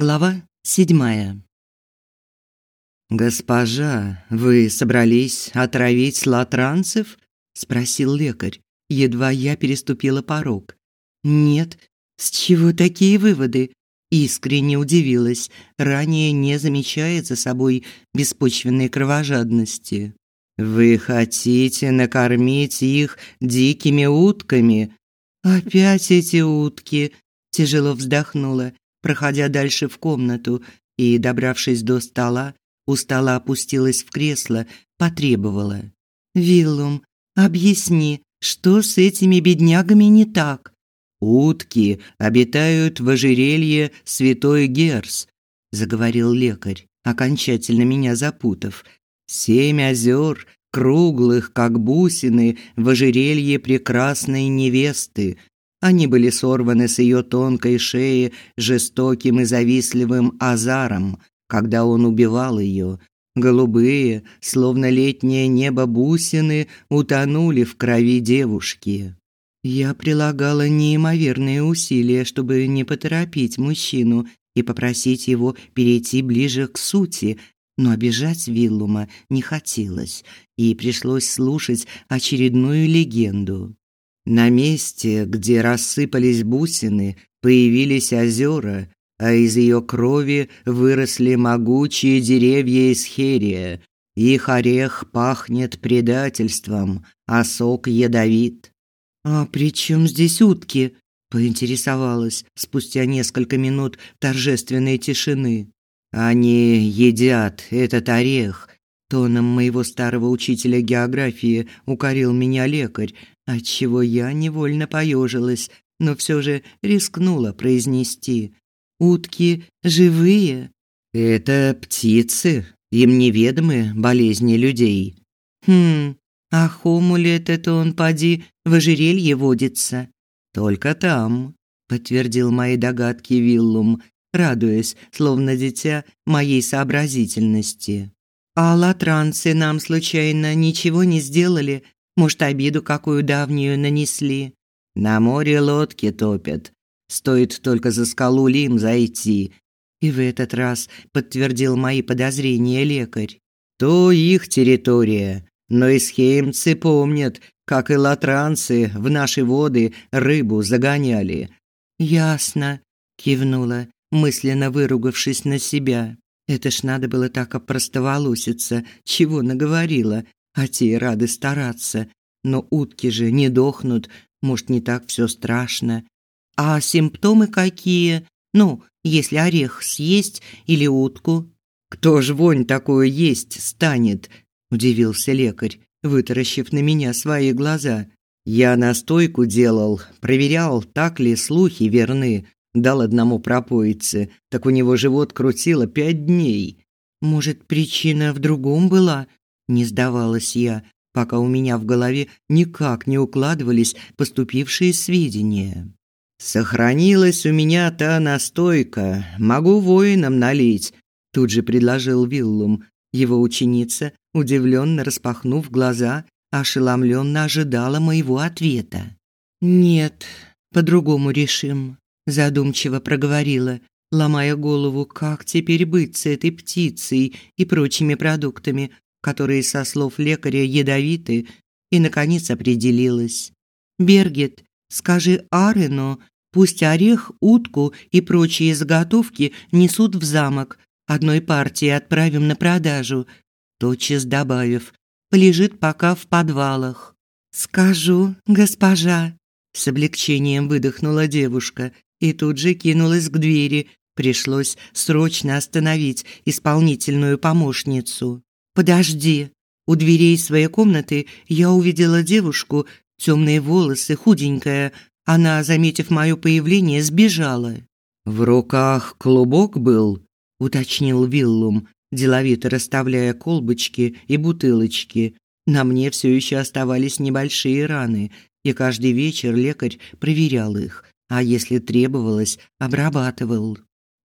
Глава седьмая. «Госпожа, вы собрались отравить латранцев?» – спросил лекарь. Едва я переступила порог. «Нет, с чего такие выводы?» Искренне удивилась, ранее не замечая за собой беспочвенной кровожадности. «Вы хотите накормить их дикими утками?» «Опять эти утки!» – тяжело вздохнула проходя дальше в комнату и, добравшись до стола, устало опустилась в кресло, потребовала: "Виллум, объясни, что с этими беднягами не так?" "Утки обитают в ожерелье Святой Герс", заговорил лекарь, окончательно меня запутав. "Семь озер, круглых, как бусины, в ожерелье прекрасной невесты, они были сорваны с ее тонкой шеи жестоким и завистливым азаром, когда он убивал ее. Голубые, словно летнее небо бусины, утонули в крови девушки. Я прилагала неимоверные усилия, чтобы не поторопить мужчину и попросить его перейти ближе к сути, но обижать Виллума не хотелось, и пришлось слушать очередную легенду. На месте, где рассыпались бусины, появились озера, а из ее крови выросли могучие деревья из херия. Их орех пахнет предательством, а сок ядовит. «А при чем здесь утки?» – поинтересовалась спустя несколько минут торжественной тишины. «Они едят этот орех», – тоном моего старого учителя географии укорил меня лекарь, отчего я невольно поежилась, но все же рискнула произнести: "Утки живые?" "Это птицы, им неведомы болезни людей". "Хм, а хомулет это он поди в ожерелье водится?" "Только там", подтвердил мои догадки Виллум, радуясь, словно дитя, моей сообразительности. А латранцы нам случайно ничего не сделали, может, обиду какую давнюю нанесли. На море лодки топят. Стоит только за скалу Лим зайти. И в этот раз подтвердил мои подозрения лекарь. То их территория. Но исхеймцы помнят, как и латранцы в наши воды рыбу загоняли. Ясно, кивнула, мысленно выругавшись на себя. Это ж надо было так опростоволоситься, чего наговорила, а те рады стараться. Но утки же не дохнут, может, не так все страшно. А симптомы какие? Ну, если орех съесть или утку? Кто ж вонь такое есть станет? удивился лекарь, вытаращив на меня свои глаза. Я настойку делал, проверял, так ли слухи верны. Дал одному пропоице, так у него живот крутило пять дней. Может, причина в другом была? Не сдавалась я, пока у меня в голове никак не укладывались поступившие сведения. Сохранилась у меня та настойка, могу воинам налить, тут же предложил Виллум. Его ученица, удивленно распахнув глаза, ошеломленно ожидала моего ответа. Нет, по-другому решим, задумчиво проговорила, ломая голову, как теперь быть с этой птицей и прочими продуктами, которые, со слов лекаря, ядовиты, и, наконец, определилась. «Бергет, скажи Арену, пусть орех, утку и прочие заготовки несут в замок, одной партии отправим на продажу», тотчас добавив, «полежит пока в подвалах». «Скажу, госпожа», с облегчением выдохнула девушка и тут же кинулась к двери. Пришлось срочно остановить исполнительную помощницу. «Подожди». У дверей своей комнаты я увидела девушку, темные волосы, худенькая. Она, заметив мое появление, сбежала. «В руках клубок был?» – уточнил Виллум, деловито расставляя колбочки и бутылочки. На мне все еще оставались небольшие раны, и каждый вечер лекарь проверял их, а если требовалось, обрабатывал.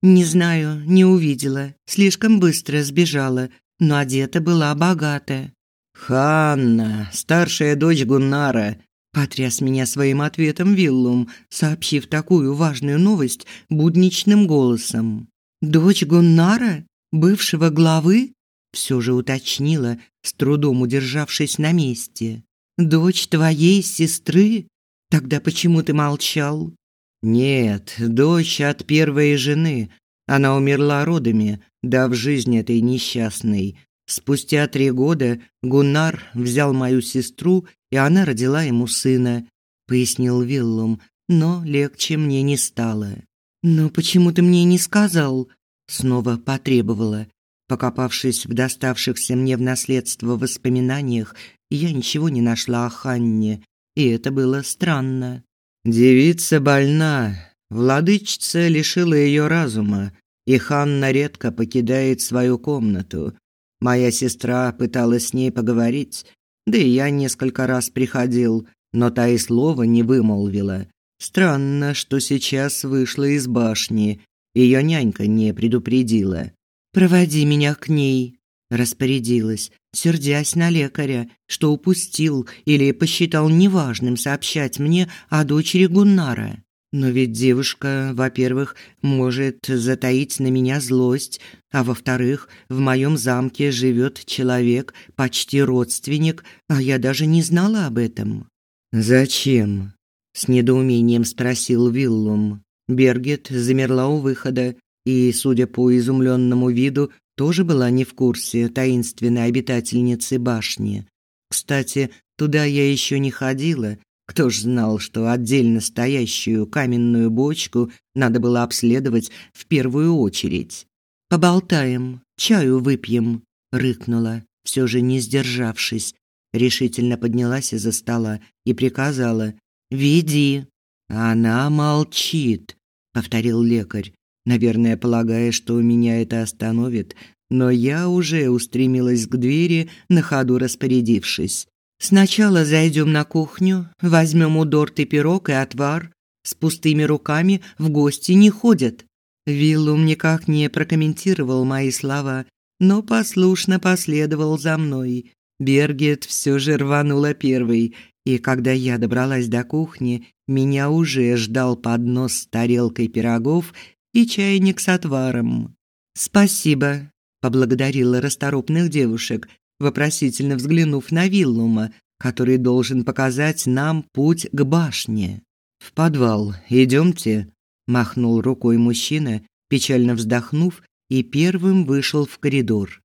«Не знаю, не увидела. Слишком быстро сбежала но одета была богато. «Ханна, старшая дочь Гуннара», – потряс меня своим ответом Виллум, сообщив такую важную новость будничным голосом. Дочь Гуннара, бывшего главы? Все же уточнила, с трудом удержавшись на месте. Дочь твоей сестры? Тогда почему ты молчал? Нет, дочь от первой жены. Она умерла родами, дав жизнь этой несчастной. Спустя три года Гуннар взял мою сестру, и она родила ему сына, пояснил Виллум, но легче мне не стало. Но почему ты мне не сказал? снова потребовала. Покопавшись в доставшихся мне в наследство воспоминаниях, я ничего не нашла о Ханне, и это было странно. Девица больна, владычица лишила ее разума, и Ханна редко покидает свою комнату. Моя сестра пыталась с ней поговорить, да и я несколько раз приходил, но та и слова не вымолвила. Странно, что сейчас вышла из башни. Ее нянька не предупредила. Проводи меня к ней, распорядилась, сердясь на лекаря, что упустил или посчитал неважным сообщать мне о дочери Гуннара. Но ведь девушка, во-первых, может затаить на меня злость, а во-вторых, в моем замке живет человек, почти родственник, а я даже не знала об этом. Зачем? с недоумением спросил Виллум. Бергет замерла у выхода и, судя по изумленному виду, тоже была не в курсе таинственной обитательницы башни. Кстати, туда я еще не ходила. Кто ж знал, что отдельно стоящую каменную бочку надо было обследовать в первую очередь. Поболтаем, чаю выпьем, рыкнула, все же не сдержавшись. Решительно поднялась из-за стола и приказала: "Веди". Она молчит, повторил лекарь наверное, полагая, что меня это остановит, но я уже устремилась к двери, на ходу распорядившись. Сначала зайдем на кухню, возьмем у Дорты пирог и отвар. С пустыми руками в гости не ходят. Виллум никак не прокомментировал мои слова, но послушно последовал за мной. Бергет все же рванула первой, и когда я добралась до кухни, меня уже ждал поднос с тарелкой пирогов и чайник с отваром. «Спасибо», – поблагодарила расторопных девушек, вопросительно взглянув на Виллума, который должен показать нам путь к башне. «В подвал идемте», – махнул рукой мужчина, печально вздохнув, и первым вышел в коридор.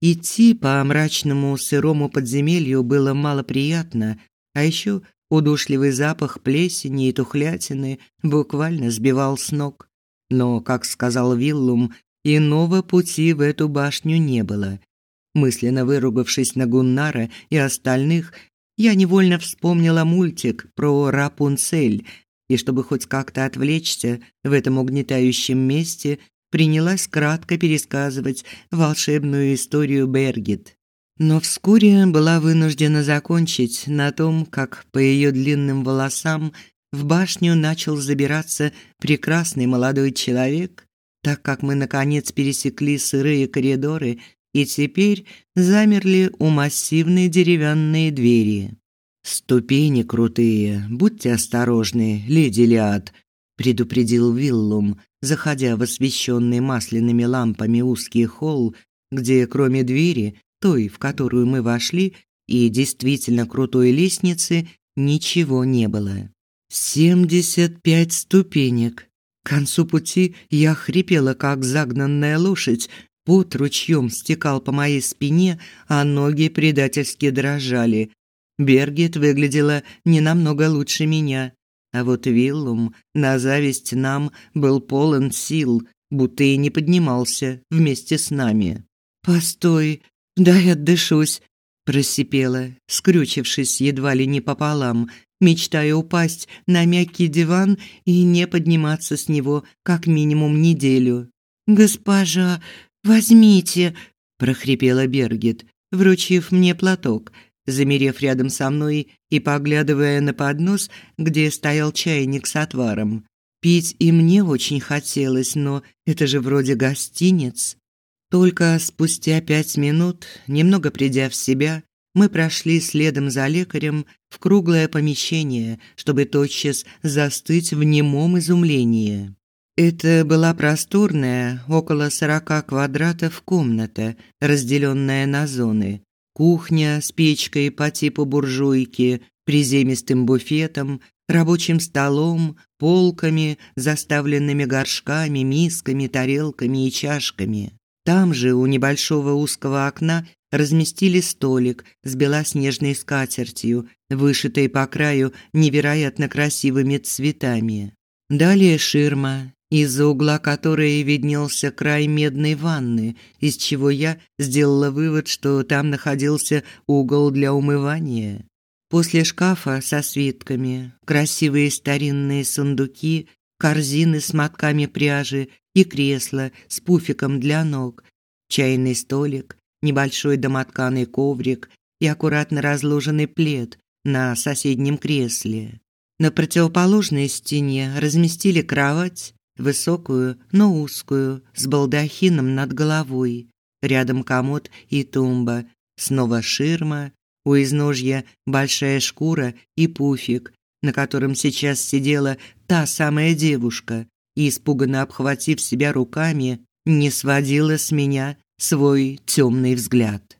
Идти по мрачному сырому подземелью было мало приятно, а еще удушливый запах плесени и тухлятины буквально сбивал с ног. Но, как сказал Виллум, иного пути в эту башню не было. Мысленно выругавшись на Гуннара и остальных, я невольно вспомнила мультик про Рапунцель, и чтобы хоть как-то отвлечься в этом угнетающем месте, принялась кратко пересказывать волшебную историю Бергит. Но вскоре была вынуждена закончить на том, как по ее длинным волосам в башню начал забираться прекрасный молодой человек, так как мы наконец пересекли сырые коридоры и теперь замерли у массивной деревянной двери. Ступени крутые, будьте осторожны, леди Лиад, предупредил Виллум, заходя в освещенный масляными лампами узкий холл, где кроме двери, той, в которую мы вошли, и действительно крутой лестницы, ничего не было. Семьдесят пять ступенек. К концу пути я хрипела, как загнанная лошадь, пот ручьем стекал по моей спине, а ноги предательски дрожали. Бергет выглядела не намного лучше меня, а вот Виллум, на зависть нам, был полон сил, будто и не поднимался вместе с нами. «Постой, дай отдышусь», – просипела, скрючившись едва ли не пополам, мечтая упасть на мягкий диван и не подниматься с него как минимум неделю. «Госпожа, возьмите!» – прохрипела Бергит, вручив мне платок, замерев рядом со мной и поглядывая на поднос, где стоял чайник с отваром. Пить и мне очень хотелось, но это же вроде гостиниц. Только спустя пять минут, немного придя в себя, мы прошли следом за лекарем в круглое помещение, чтобы тотчас застыть в немом изумлении. Это была просторная, около сорока квадратов комната, разделенная на зоны. Кухня с печкой по типу буржуйки, приземистым буфетом, рабочим столом, полками, заставленными горшками, мисками, тарелками и чашками. Там же у небольшого узкого окна разместили столик с белоснежной скатертью, вышитой по краю невероятно красивыми цветами. Далее ширма, из-за угла которой виднелся край медной ванны, из чего я сделала вывод, что там находился угол для умывания. После шкафа со свитками, красивые старинные сундуки, корзины с мотками пряжи и кресло с пуфиком для ног, чайный столик, небольшой домотканый коврик и аккуратно разложенный плед на соседнем кресле. На противоположной стене разместили кровать, высокую, но узкую, с балдахином над головой. Рядом комод и тумба, снова ширма, у изножья большая шкура и пуфик, на котором сейчас сидела та самая девушка и, испуганно обхватив себя руками, не сводила с меня свой темный взгляд.